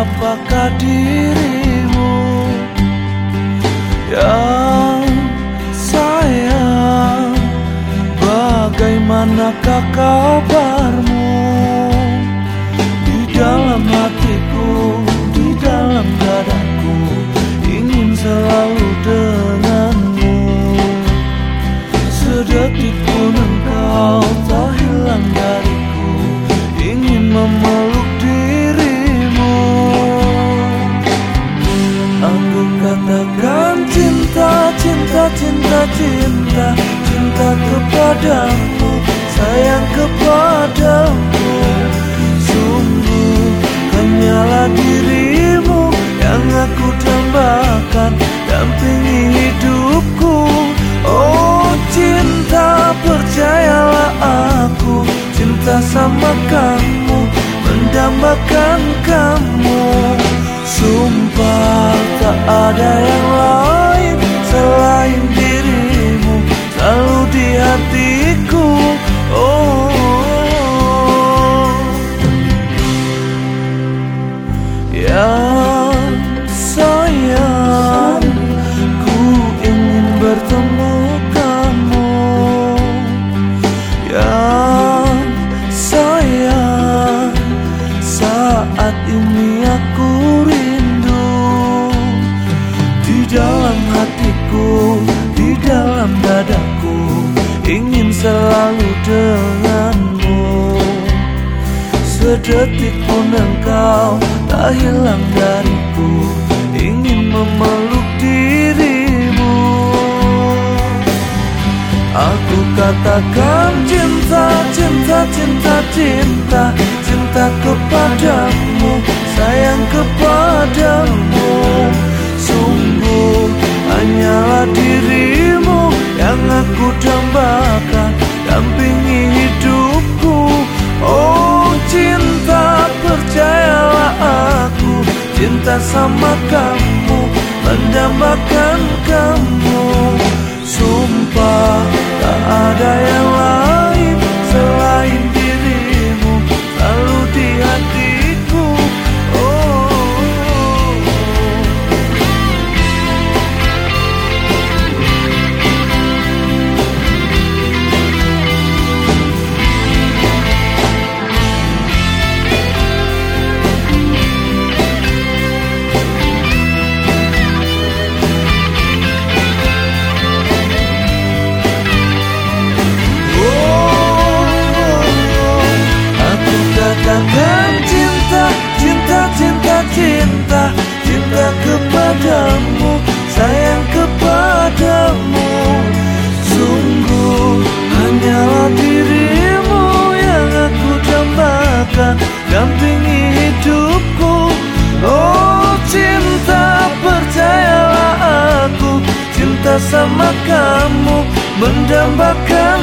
apakah dirimu yang sayang? Bagaimanakah kabarmu? Aku katakan cinta, cinta, cinta, cinta Cinta kepadamu, sayang kepadamu. Sungguh hanyalah dirimu yang aku dambakan Dampingi hidupku. Oh cinta percayalah aku Cinta sama kamu Mendambakan kamu. Sumpah tak ada yang lain Selain dirimu. Selalu di hatiku Oh. Yang sayang Ku ingin bertemu kamu. Yang sayang Saat ini aku dalam dadaku Ingin selalu denganmu. Sedetik pun engkau tak hilang dariku Ingin memeluk dirimu. Aku katakan cinta, cinta, cinta, cinta Cinta kepadamu, sayang kepadamu. Sungguh hanyalah dirimu aku dambakan Dampingi hidupku. Oh cinta percayalah aku. Cinta sama kamu dambakan Dampingi hidupku. Oh cinta percayalah aku. Cinta sama kamu Mendambakan